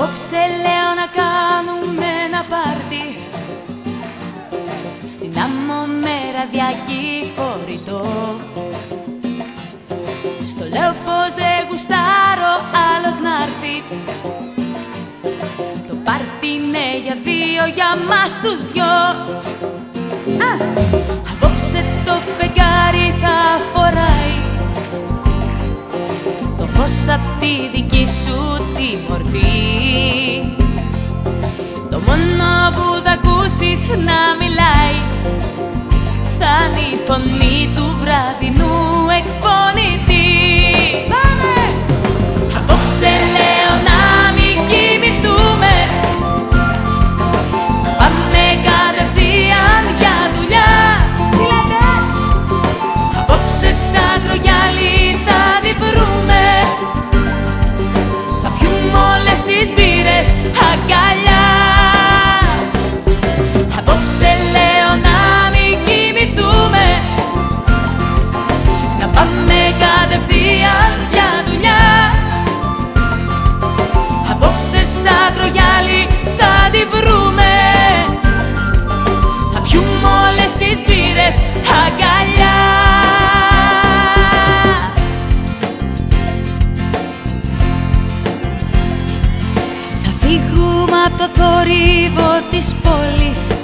Απόψε λέω να κάνουμε ένα πάρτι. Στην άμμο με ραδιάκι φορητό Στο λέω πως δεν γουστάρω άλλος να'ρθει Το πάρτι είναι για δύο, για μας τους δυο. Α, Απόψε το φεγγάρι θα φοράει. Το φως απ' τη δική σου τη μορφή. Το μόνο που θα ακούσεις να μιλάει Θα είναι η φωνή του βραδινού εκπονητή Πάμε! Απόψε λέω να μην κοιμηθούμε. Πάμε κατευθείαν για δουλειά. Τι λέτε; Απόψε στα κρογιάλι θα τη βρούμε. Θα πιούμε όλες τις μπύρες αγκαλιά φύγουμε από το θόρυβο της πόλης.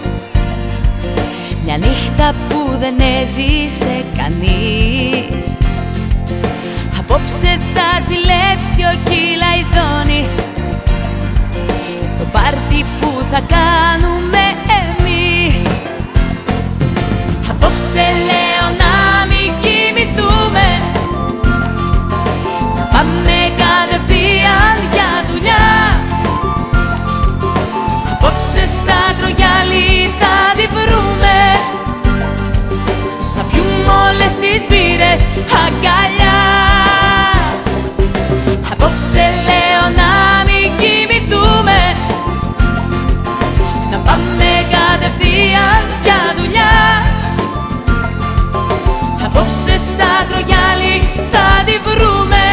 Μια νύχτα που δεν έζησε κανείς. Απόψε θα ζηλέψει ο Κυλαϊδόνης. Το πάρτι που θα κάνουμε κατευθείαν για δουλειά. Απόψε στα κρογιάλι θα τη βρούμε.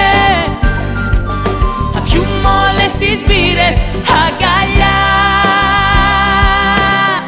Θα πιούμε όλες τις μπύρες